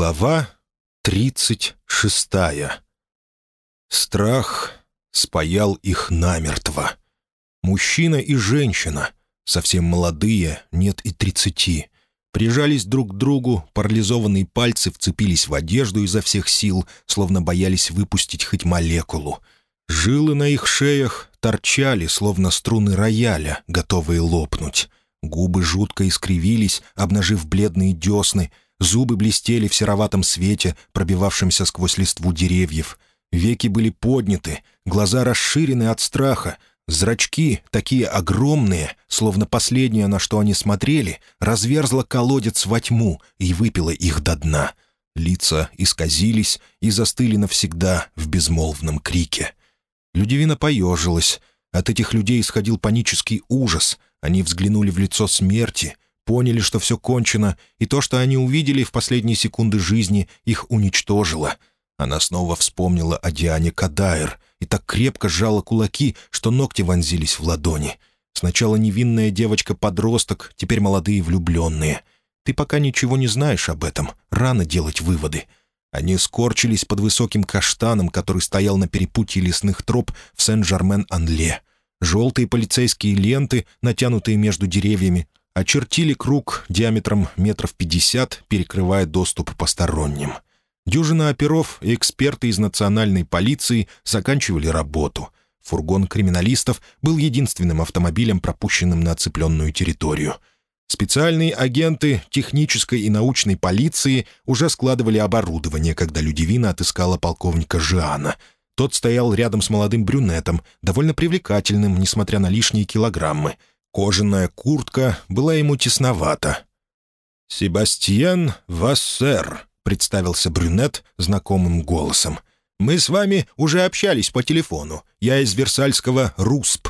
Глава тридцать шестая. Страх спаял их намертво. Мужчина и женщина, совсем молодые, нет и тридцати, прижались друг к другу, парализованные пальцы вцепились в одежду изо всех сил, словно боялись выпустить хоть молекулу. Жилы на их шеях торчали, словно струны рояля, готовые лопнуть. Губы жутко искривились, обнажив бледные десны — Зубы блестели в сероватом свете, пробивавшемся сквозь листву деревьев. Веки были подняты, глаза расширены от страха. Зрачки, такие огромные, словно последнее, на что они смотрели, разверзла колодец во тьму и выпила их до дна. Лица исказились и застыли навсегда в безмолвном крике. Людивина поежилась. От этих людей исходил панический ужас. Они взглянули в лицо смерти — поняли, что все кончено, и то, что они увидели в последние секунды жизни, их уничтожило. Она снова вспомнила о Диане Кадайр и так крепко сжала кулаки, что ногти вонзились в ладони. Сначала невинная девочка-подросток, теперь молодые влюбленные. Ты пока ничего не знаешь об этом, рано делать выводы. Они скорчились под высоким каштаном, который стоял на перепутье лесных троп в Сен-Жермен-Анле. Желтые полицейские ленты, натянутые между деревьями, очертили круг диаметром метров пятьдесят, перекрывая доступ посторонним. Дюжина оперов и эксперты из национальной полиции заканчивали работу. Фургон криминалистов был единственным автомобилем, пропущенным на оцепленную территорию. Специальные агенты технической и научной полиции уже складывали оборудование, когда Людивина отыскала полковника Жиана. Тот стоял рядом с молодым брюнетом, довольно привлекательным, несмотря на лишние килограммы — Кожаная куртка была ему тесновата. «Себастьян Вассер», — представился брюнет знакомым голосом. «Мы с вами уже общались по телефону. Я из Версальского РУСП».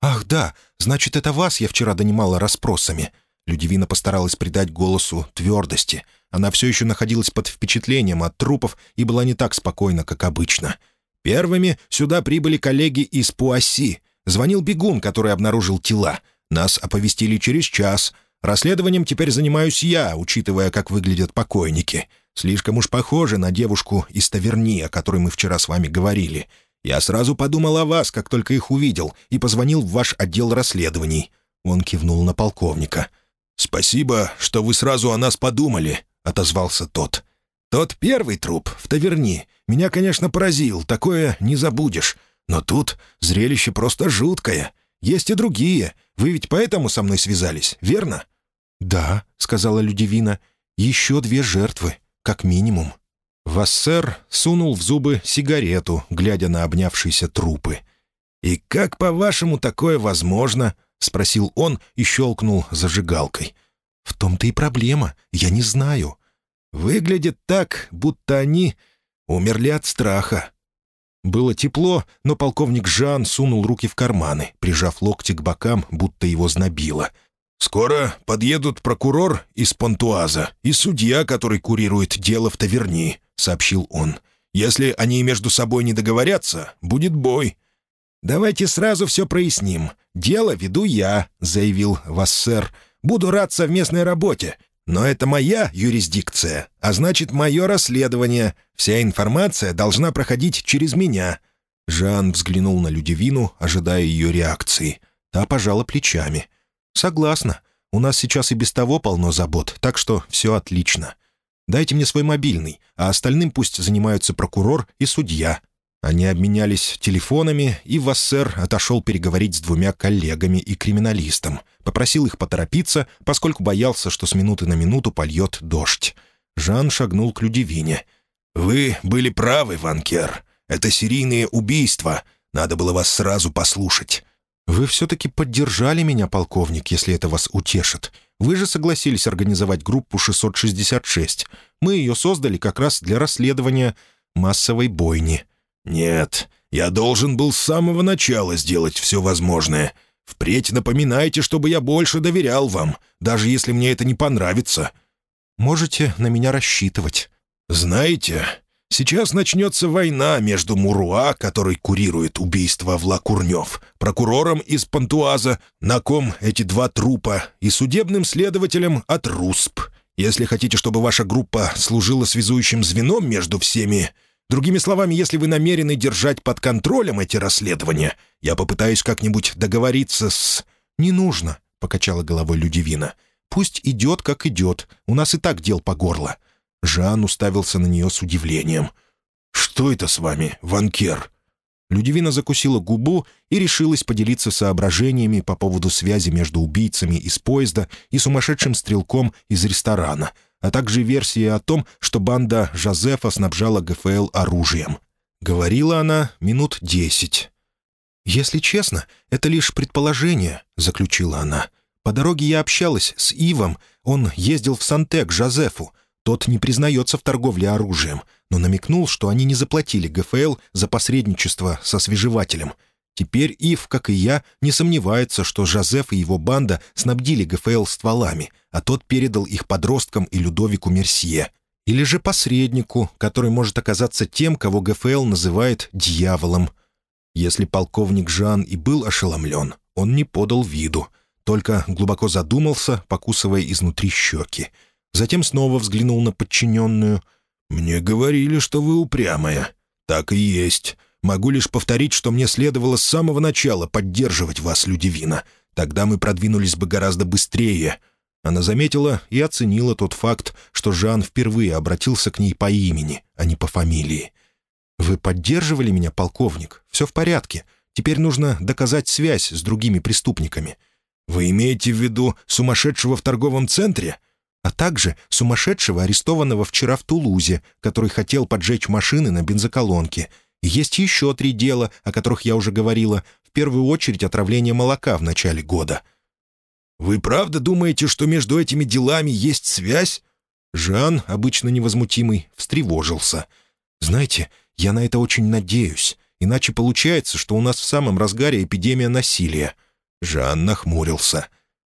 «Ах, да, значит, это вас я вчера донимала расспросами». Людивина постаралась придать голосу твердости. Она все еще находилась под впечатлением от трупов и была не так спокойна, как обычно. Первыми сюда прибыли коллеги из Пуасси. Звонил бегун, который обнаружил тела. Нас оповестили через час. Расследованием теперь занимаюсь я, учитывая, как выглядят покойники. Слишком уж похоже на девушку из таверни, о которой мы вчера с вами говорили. Я сразу подумал о вас, как только их увидел, и позвонил в ваш отдел расследований». Он кивнул на полковника. «Спасибо, что вы сразу о нас подумали», — отозвался тот. «Тот первый труп в таверни меня, конечно, поразил, такое не забудешь. Но тут зрелище просто жуткое. Есть и другие. Вы ведь поэтому со мной связались, верно?» «Да», — сказала Людивина. «Еще две жертвы, как минимум». Вассер сунул в зубы сигарету, глядя на обнявшиеся трупы. «И как, по-вашему, такое возможно?» — спросил он и щелкнул зажигалкой. «В том-то и проблема. Я не знаю. Выглядит так, будто они умерли от страха. Было тепло, но полковник Жан сунул руки в карманы, прижав локти к бокам, будто его знобило. «Скоро подъедут прокурор из Понтуаза и судья, который курирует дело в таверни», — сообщил он. «Если они между собой не договорятся, будет бой». «Давайте сразу все проясним. Дело веду я», — заявил Вассер. «Буду рад совместной работе. Но это моя юрисдикция, а значит, мое расследование. Вся информация должна проходить через меня». Жан взглянул на Людивину, ожидая ее реакции. Та пожала плечами. «Согласна. У нас сейчас и без того полно забот, так что все отлично. Дайте мне свой мобильный, а остальным пусть занимаются прокурор и судья. Они обменялись телефонами, и Вассер отошел переговорить с двумя коллегами и криминалистом. Попросил их поторопиться, поскольку боялся, что с минуты на минуту польет дождь. Жан шагнул к Людивине. «Вы были правы, Ванкер. Это серийные убийства. Надо было вас сразу послушать». «Вы все-таки поддержали меня, полковник, если это вас утешит. Вы же согласились организовать группу 666. Мы ее создали как раз для расследования массовой бойни». «Нет, я должен был с самого начала сделать все возможное. Впредь напоминайте, чтобы я больше доверял вам, даже если мне это не понравится». «Можете на меня рассчитывать». «Знаете, сейчас начнется война между Муруа, который курирует убийство Вла Курнев, прокурором из Пантуаза, на ком эти два трупа, и судебным следователем от РУСП. Если хотите, чтобы ваша группа служила связующим звеном между всеми... Другими словами, если вы намерены держать под контролем эти расследования, я попытаюсь как-нибудь договориться с...» «Не нужно», — покачала головой Людивина. «Пусть идет, как идет. У нас и так дел по горло». Жан уставился на нее с удивлением. «Что это с вами, Ванкер?» Людивина закусила губу и решилась поделиться соображениями по поводу связи между убийцами из поезда и сумасшедшим стрелком из ресторана, а также версией о том, что банда Жозефа снабжала ГФЛ оружием. Говорила она минут десять. «Если честно, это лишь предположение», — заключила она. «По дороге я общалась с Ивом, он ездил в Сантек Жозефу. Тот не признается в торговле оружием, но намекнул, что они не заплатили ГФЛ за посредничество со свежевателем. Теперь Ив, как и я, не сомневается, что Жозеф и его банда снабдили ГФЛ стволами, а тот передал их подросткам и Людовику Мерсье. Или же посреднику, который может оказаться тем, кого ГФЛ называет «дьяволом». Если полковник Жан и был ошеломлен, он не подал виду, только глубоко задумался, покусывая изнутри щеки. Затем снова взглянул на подчиненную. «Мне говорили, что вы упрямая. Так и есть. Могу лишь повторить, что мне следовало с самого начала поддерживать вас, Людивина. Тогда мы продвинулись бы гораздо быстрее». Она заметила и оценила тот факт, что Жан впервые обратился к ней по имени, а не по фамилии. «Вы поддерживали меня, полковник? Все в порядке. Теперь нужно доказать связь с другими преступниками». «Вы имеете в виду сумасшедшего в торговом центре?» а также сумасшедшего, арестованного вчера в Тулузе, который хотел поджечь машины на бензоколонке, есть еще три дела, о которых я уже говорила, в первую очередь отравление молока в начале года. «Вы правда думаете, что между этими делами есть связь?» Жан, обычно невозмутимый, встревожился. «Знаете, я на это очень надеюсь, иначе получается, что у нас в самом разгаре эпидемия насилия». Жан нахмурился.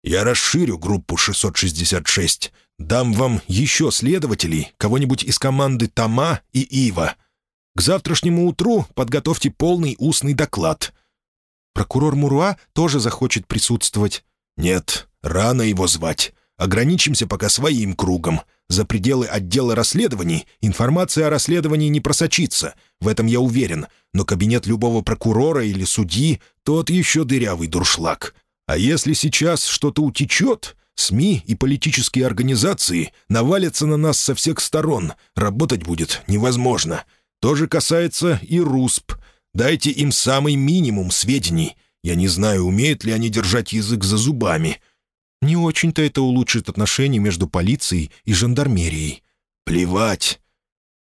«Я расширю группу 666, дам вам еще следователей, кого-нибудь из команды Тома и Ива». К завтрашнему утру подготовьте полный устный доклад». «Прокурор Муруа тоже захочет присутствовать». «Нет, рано его звать. Ограничимся пока своим кругом. За пределы отдела расследований информация о расследовании не просочится, в этом я уверен, но кабинет любого прокурора или судьи — тот еще дырявый дуршлаг. А если сейчас что-то утечет, СМИ и политические организации навалятся на нас со всех сторон, работать будет невозможно. То же касается и РУСП. Дайте им самый минимум сведений. Я не знаю, умеют ли они держать язык за зубами. Не очень-то это улучшит отношения между полицией и жандармерией. Плевать.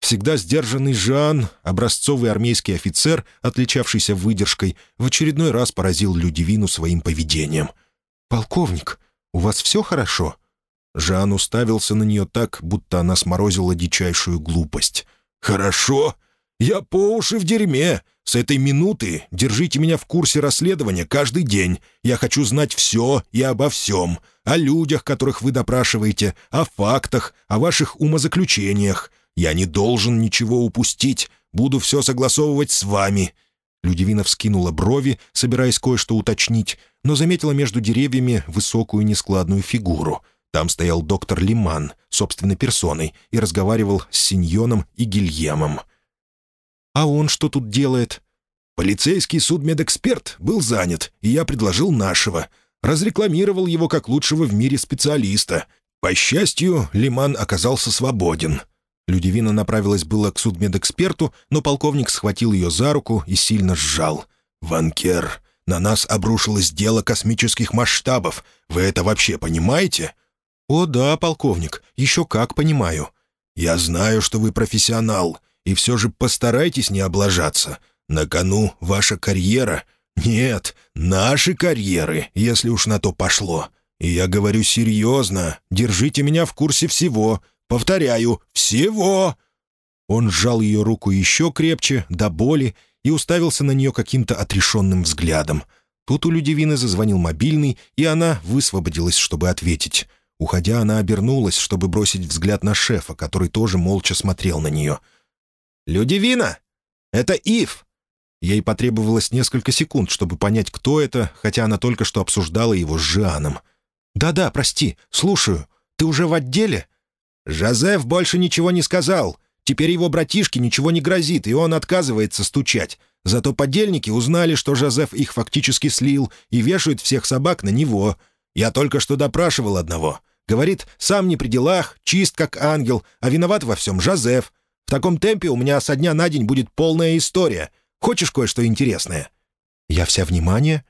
Всегда сдержанный Жан, образцовый армейский офицер, отличавшийся выдержкой, в очередной раз поразил Людивину своим поведением. «Полковник, у вас все хорошо?» Жан уставился на нее так, будто она сморозила дичайшую глупость. «Хорошо? Я по уши в дерьме. С этой минуты держите меня в курсе расследования каждый день. Я хочу знать все и обо всем. О людях, которых вы допрашиваете, о фактах, о ваших умозаключениях. Я не должен ничего упустить. Буду все согласовывать с вами». Людивина вскинула брови, собираясь кое-что уточнить, но заметила между деревьями высокую нескладную фигуру. Там стоял доктор Лиман, собственной персоной, и разговаривал с Синьоном и Гильемом. «А он что тут делает?» «Полицейский судмедэксперт был занят, и я предложил нашего. Разрекламировал его как лучшего в мире специалиста. По счастью, Лиман оказался свободен». Людивина направилась было к судмедэксперту, но полковник схватил ее за руку и сильно сжал. «Ванкер, на нас обрушилось дело космических масштабов. Вы это вообще понимаете?» «О да, полковник, еще как понимаю». «Я знаю, что вы профессионал, и все же постарайтесь не облажаться. На кону ваша карьера. Нет, наши карьеры, если уж на то пошло. И я говорю серьезно, держите меня в курсе всего. Повторяю, всего!» Он сжал ее руку еще крепче, до боли, и уставился на нее каким-то отрешенным взглядом. Тут у Людивины зазвонил мобильный, и она высвободилась, чтобы ответить. Уходя, она обернулась, чтобы бросить взгляд на шефа, который тоже молча смотрел на нее — «Людивина! Это Ив!» Ей потребовалось несколько секунд, чтобы понять, кто это, хотя она только что обсуждала его с Жианом. «Да-да, прости, слушаю. Ты уже в отделе?» Жозеф больше ничего не сказал. Теперь его братишке ничего не грозит, и он отказывается стучать. Зато подельники узнали, что Жозеф их фактически слил, и вешают всех собак на него. Я только что допрашивал одного. Говорит, сам не при делах, чист как ангел, а виноват во всем Жозеф. Таком темпе у меня со дня на день будет полная история. Хочешь кое-что интересное?» «Я вся внимание?»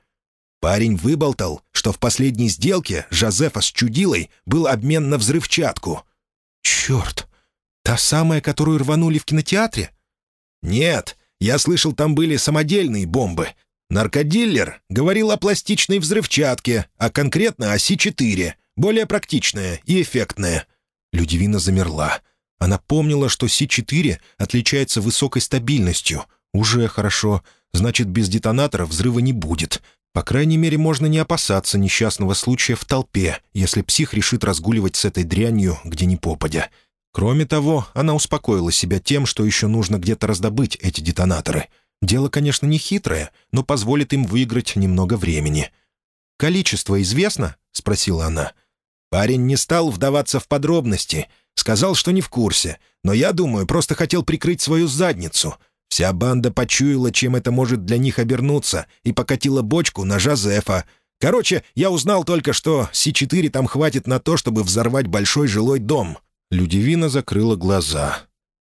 Парень выболтал, что в последней сделке Жозефа с Чудилой был обмен на взрывчатку. «Черт! Та самая, которую рванули в кинотеатре?» «Нет, я слышал, там были самодельные бомбы. Наркодиллер говорил о пластичной взрывчатке, а конкретно о Си-4, более практичная и эффектная». Людивина замерла. Она помнила, что Си-4 отличается высокой стабильностью. Уже хорошо. Значит, без детонатора взрыва не будет. По крайней мере, можно не опасаться несчастного случая в толпе, если псих решит разгуливать с этой дрянью, где ни попадя. Кроме того, она успокоила себя тем, что еще нужно где-то раздобыть эти детонаторы. Дело, конечно, не хитрое, но позволит им выиграть немного времени. «Количество известно?» — спросила она. Парень не стал вдаваться в подробности. Сказал, что не в курсе. Но я думаю, просто хотел прикрыть свою задницу. Вся банда почуяла, чем это может для них обернуться, и покатила бочку на Жозефа. Короче, я узнал только, что Си-4 там хватит на то, чтобы взорвать большой жилой дом. Людивина закрыла глаза.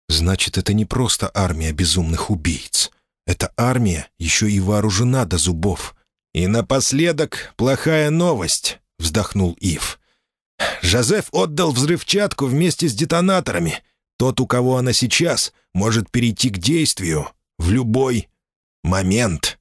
«Значит, это не просто армия безумных убийц. Эта армия еще и вооружена до зубов». «И напоследок плохая новость», — вздохнул Ив. «Жозеф отдал взрывчатку вместе с детонаторами. Тот, у кого она сейчас, может перейти к действию в любой момент».